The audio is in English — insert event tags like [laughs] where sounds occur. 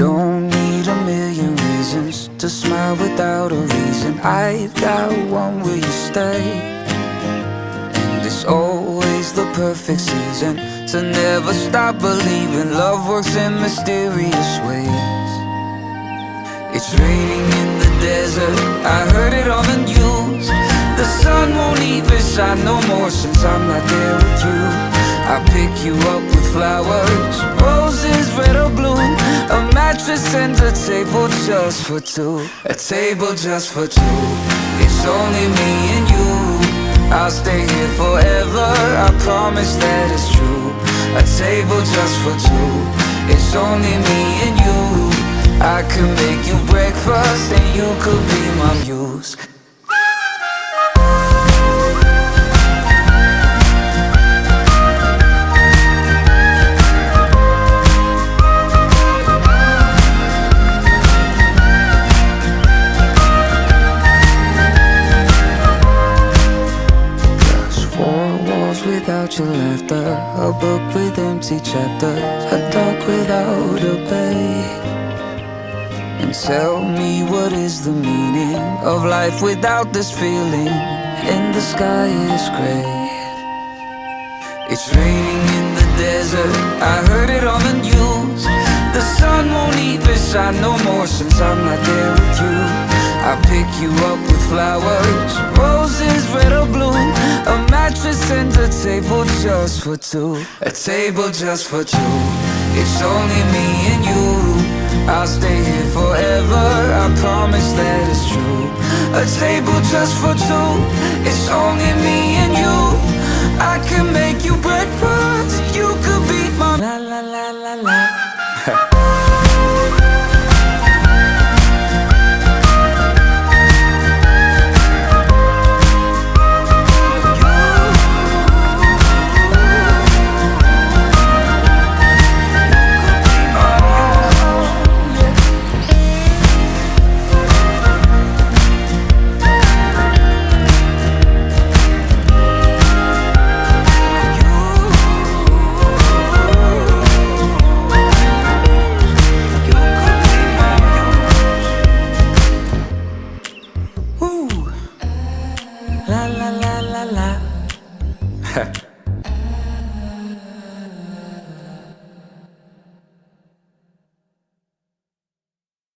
a million reasons to smile without a reason. I've got one, will you stay? And it's always the perfect season to never stop believing love works in mysterious ways. It's raining in the desert, I heard it on the news. The sun won't even shine no more since I'm not there with you. I pick you up with flowers, roses. Mattress and a table just for two. A table just for two. It's only me and you. I'll stay here forever. I promise that it's true. A table just for two. It's only me and you. I could make you breakfast and you could be my muse. Without your laughter, a book with empty chapters, a dog without a bay. And tell me what is the meaning of life without this feeling? And the sky is gray. It's raining in the desert. I heard it on the news. The sun won't even shine no more since I'm not there with you. I pick you up with flowers, and a table just for two. A table just for two. It's only me and you. I'll stay here forever. I promise that it's true. A table just for two. It's only me and you. I can make you breakfast. You could be my la la la la la. [laughs] la la la la la. [laughs]